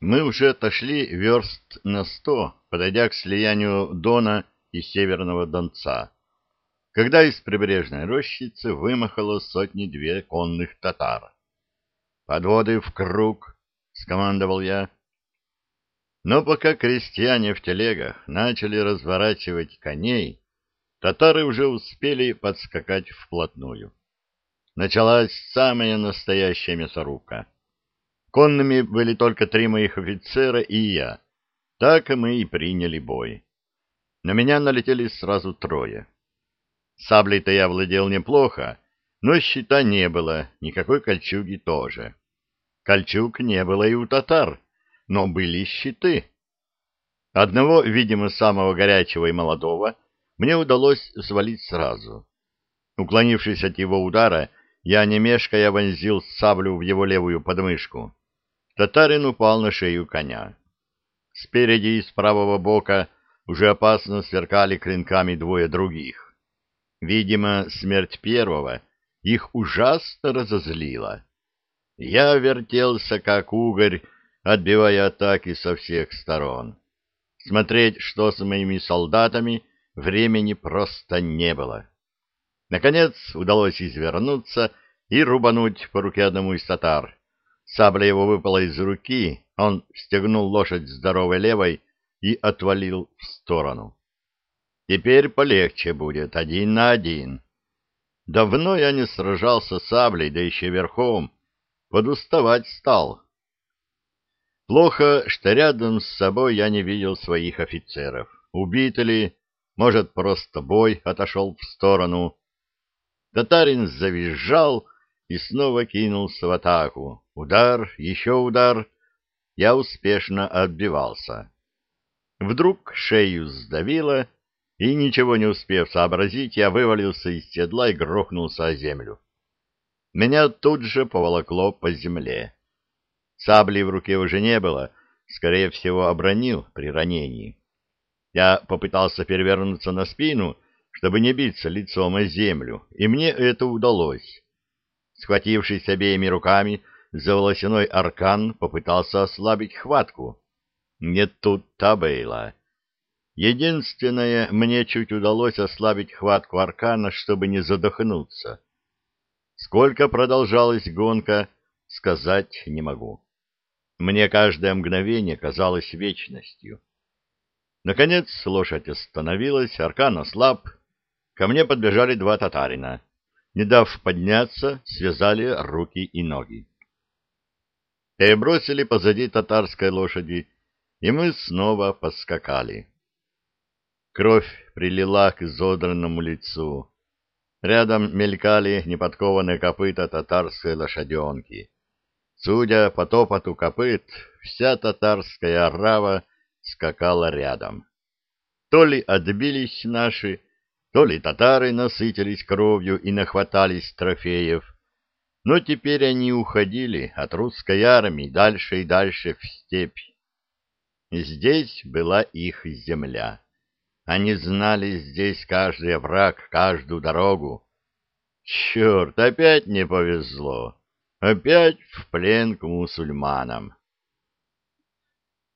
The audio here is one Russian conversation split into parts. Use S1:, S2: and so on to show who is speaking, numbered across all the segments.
S1: Мы уже отошли верст на сто, подойдя к слиянию Дона и Северного Донца, когда из прибрежной рощицы вымахало сотни-две конных татар. «Подводы в круг!» — скомандовал я. Но пока крестьяне в телегах начали разворачивать коней, татары уже успели подскакать вплотную. Началась самая настоящая мясорубка. Конными были только три моих офицера и я. Так мы и приняли бой. На меня налетели сразу трое. Саблей-то я владел неплохо, но щита не было, никакой кольчуги тоже. Кольчуг не было и у татар, но были щиты. Одного, видимо, самого горячего и молодого, мне удалось свалить сразу. Уклонившись от его удара, я, не мешкая, вонзил саблю в его левую подмышку. Татарин упал на шею коня. Спереди и с правого бока уже опасно сверкали клинками двое других. Видимо, смерть первого их ужасно разозлила. Я вертелся, как угорь, отбивая атаки со всех сторон. Смотреть, что с моими солдатами, времени просто не было. Наконец удалось извернуться и рубануть по руке одному из татар. Сабля его выпала из руки, он стегнул лошадь здоровой левой и отвалил в сторону. Теперь полегче будет, один на один. Давно я не сражался саблей, да еще верхом. Подуставать стал. Плохо, что рядом с собой я не видел своих офицеров. Убиты ли, может, просто бой отошел в сторону. Татарин завизжал и снова кинулся в атаку. Удар, еще удар. Я успешно отбивался. Вдруг шею сдавило, и, ничего не успев сообразить, я вывалился из седла и грохнулся о землю. Меня тут же поволокло по земле. Сабли в руке уже не было, скорее всего, обронил при ранении. Я попытался перевернуться на спину, чтобы не биться лицом о землю, и мне это удалось. Схватившись обеими руками за волосяной аркан, попытался ослабить хватку. Не тут-то было. Единственное, мне чуть удалось ослабить хватку аркана, чтобы не задохнуться. Сколько продолжалась гонка, сказать не могу. Мне каждое мгновение казалось вечностью. Наконец лошадь остановилась, аркан ослаб. Ко мне подбежали два татарина. Не дав подняться, связали руки и ноги. И бросили позади татарской лошади, и мы снова поскакали. Кровь прилила к изодранному лицу. Рядом мелькали неподкованные копыта татарской лошаденки. Судя по топоту копыт, вся татарская орава скакала рядом. То ли отбились наши, то ли татары насытились кровью и нахватались трофеев, но теперь они уходили от русской армии дальше и дальше в степь. Здесь была их земля. Они знали здесь каждый враг, каждую дорогу. Черт, опять не повезло. Опять в плен к мусульманам.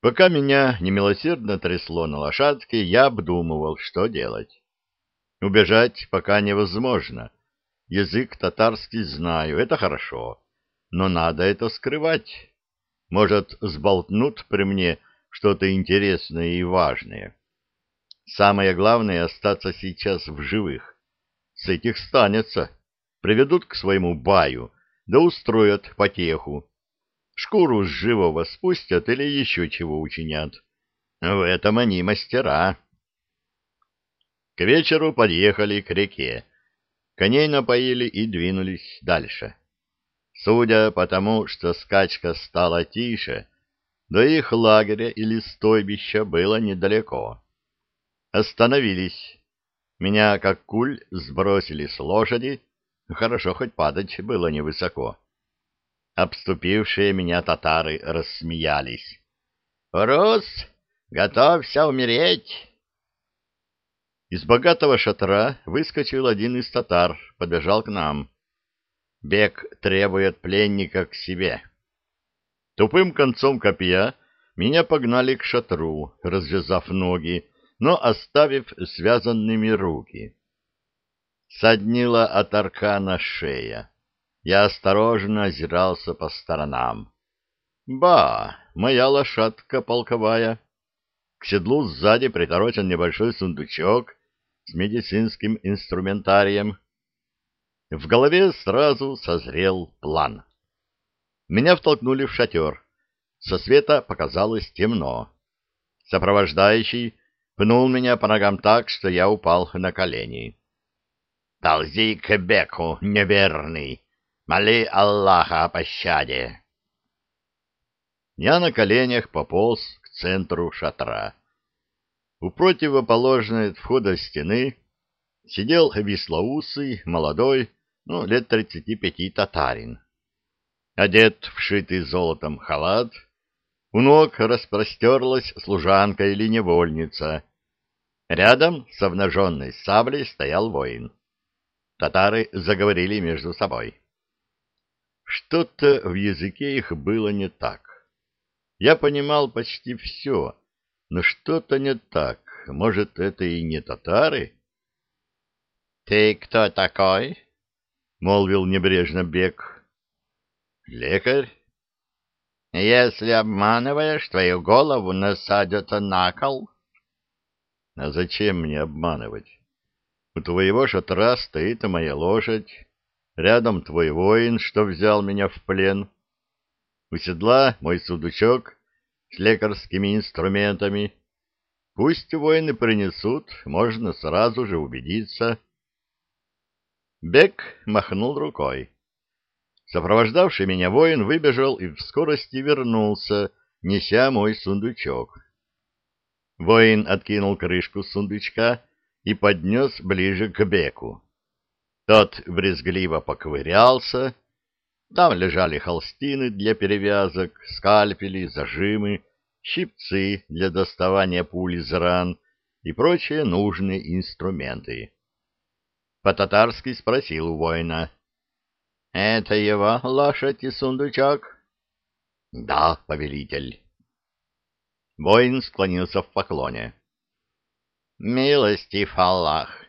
S1: Пока меня немилосердно трясло на лошадке, я обдумывал, что делать. Убежать пока невозможно. Язык татарский знаю, это хорошо. Но надо это скрывать. Может, сболтнут при мне что-то интересное и важное. Самое главное — остаться сейчас в живых. С этих станется. Приведут к своему баю, да устроят потеху. Шкуру с живого спустят или еще чего учинят. В этом они мастера. К вечеру подъехали к реке. Коней напоили и двинулись дальше. Судя по тому, что скачка стала тише, до их лагеря или стойбища было недалеко. Остановились. Меня, как куль, сбросили с лошади, хорошо хоть падать было невысоко. Обступившие меня татары рассмеялись. — Рус, готовься умереть! Из богатого шатра выскочил один из татар, подбежал к нам. Бег требует пленника к себе. Тупым концом копья меня погнали к шатру, развязав ноги, но оставив связанными руки. Соднила от аркана шея. Я осторожно озирался по сторонам. Ба, моя лошадка полковая. К седлу сзади приторочен небольшой сундучок с медицинским инструментарием. В голове сразу созрел план. Меня втолкнули в шатер. Со света показалось темно. Сопровождающий пнул меня по ногам так, что я упал на колени. «Ползи к Беку, неверный! Моли Аллаха о пощаде!» Я на коленях пополз к центру шатра. У противоположной от входа стены сидел веслоусый, молодой, ну, лет тридцати пяти татарин. Одет в шитый золотом халат, у ног распростерлась служанка или невольница. Рядом с обнаженной саблей стоял воин. Татары заговорили между собой. Что-то в языке их было не так. Я понимал почти все, но что-то не так. Может, это и не татары? — Ты кто такой? — молвил небрежно Бек. — Лекарь. — Если обманываешь, твою голову насадят на кол. — А зачем мне обманывать? У твоего шатра стоит моя лошадь, рядом твой воин, что взял меня в плен. У седла мой сундучок с лекарскими инструментами. Пусть воины принесут, можно сразу же убедиться. Бек махнул рукой. Сопровождавший меня воин выбежал и в скорости вернулся, неся мой сундучок. Воин откинул крышку сундучка и поднес ближе к Беку. Тот брезгливо поковырялся. Там лежали холстины для перевязок, скальпели, зажимы, щипцы для доставания пуль из ран и прочие нужные инструменты. По-татарски спросил у воина. — Это его лошадь и сундучок? — Да, повелитель. Воин склонился в поклоне. Милостив Аллах!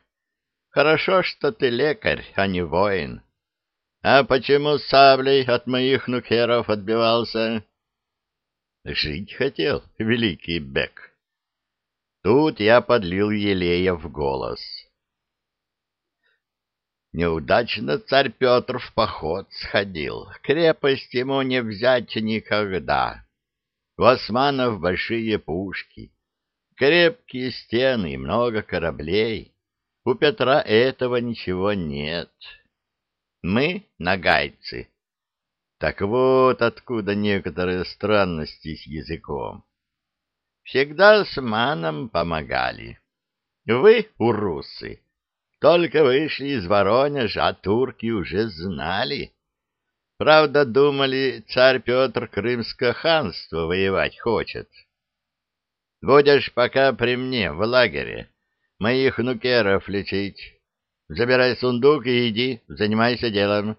S1: Хорошо, что ты лекарь, а не воин. А почему саблей от моих нукеров отбивался? Жить хотел, великий Бек. Тут я подлил елея в голос. Неудачно царь Петр в поход сходил. Крепость ему не взять никогда. У османов большие пушки, Крепкие стены и много кораблей. У Петра этого ничего нет. Мы нагайцы. Так вот откуда некоторые странности с языком. Всегда с маном помогали. Вы, урусы, только вышли из Воронежа, а турки уже знали. Правда, думали, царь Петр Крымское ханство воевать хочет. — Будешь пока при мне, в лагере, моих нукеров лечить. Забирай сундук и иди, занимайся делом.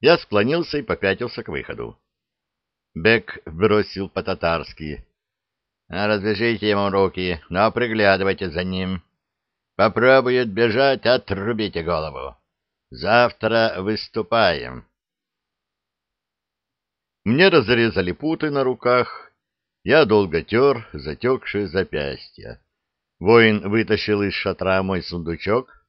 S1: Я склонился и попятился к выходу. Бек бросил по-татарски. «Развяжите ему руки, но приглядывайте за ним. Попробует бежать, отрубите голову. Завтра выступаем». Мне разрезали путы на руках я долго тер затекшие запястья. Воин вытащил из шатра мой сундучок,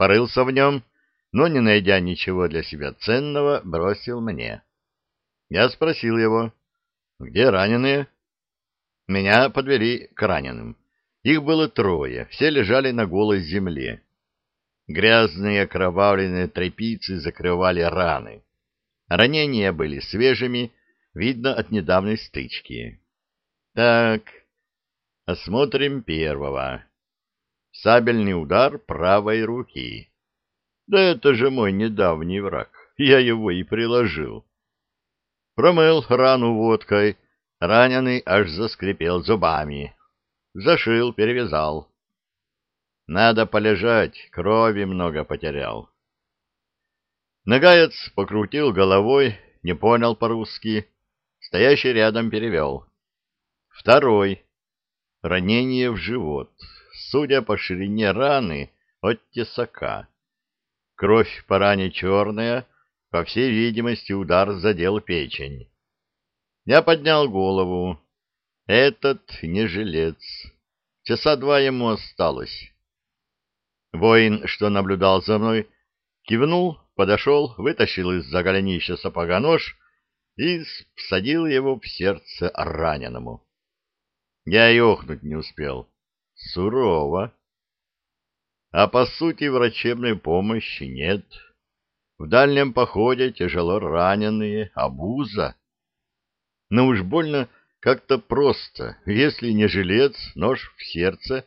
S1: порылся в нем, но, не найдя ничего для себя ценного, бросил мне. Я спросил его, где раненые? Меня подвели к раненым. Их было трое, все лежали на голой земле. Грязные окровавленные тряпицы закрывали раны. Ранения были свежими, видно от недавней стычки. Так, осмотрим первого. Сабельный удар правой руки. Да это же мой недавний враг, я его и приложил. Промыл рану водкой, раненый аж заскрипел зубами. Зашил, перевязал. Надо полежать, крови много потерял. Нагаец покрутил головой, не понял по-русски, стоящий рядом перевел. Второй. Ранение в живот. Судя по ширине раны, от тесака. Кровь по ране черная, по всей видимости, удар задел печень. Я поднял голову. Этот не жилец. Часа два ему осталось. Воин, что наблюдал за мной, кивнул, подошел, вытащил из-за голенища сапога нож и всадил его в сердце раненому. Я и охнуть не успел. Сурово. А по сути врачебной помощи нет. В дальнем походе тяжело раненые, обуза. Но уж больно как-то просто, если не жилец, нож в сердце.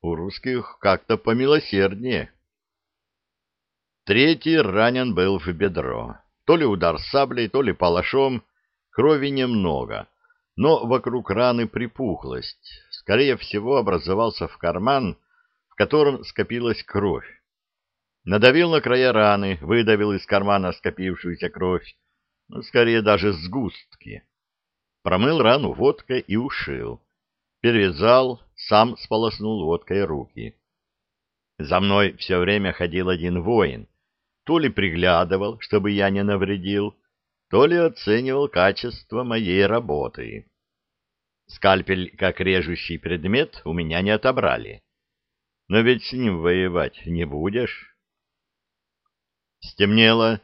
S1: У русских как-то помилосерднее. Третий ранен был в бедро. То ли удар саблей, то ли палашом. Крови немного, но вокруг раны припухлость. Скорее всего, образовался в карман, в котором скопилась кровь. Надавил на края раны, выдавил из кармана скопившуюся кровь, ну, скорее даже сгустки. Промыл рану водкой и ушил. Перевязал, сам сполоснул водкой руки. За мной все время ходил один воин. То ли приглядывал, чтобы я не навредил, то ли оценивал качество моей работы. Скальпель, как режущий предмет, у меня не отобрали. Но ведь с ним воевать не будешь. Стемнело,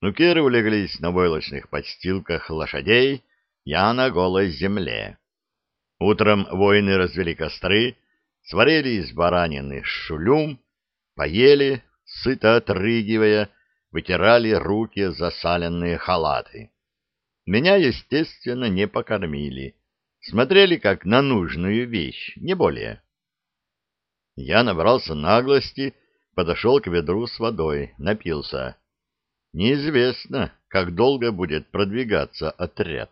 S1: нукеры улеглись на войлочных подстилках лошадей, я на голой земле. Утром воины развели костры, сварили из баранины шулюм, поели, сыто отрыгивая, вытирали руки засаленные халаты. Меня, естественно, не покормили. Смотрели как на нужную вещь, не более. Я набрался наглости, подошел к ведру с водой, напился. Неизвестно, как долго будет продвигаться отряд.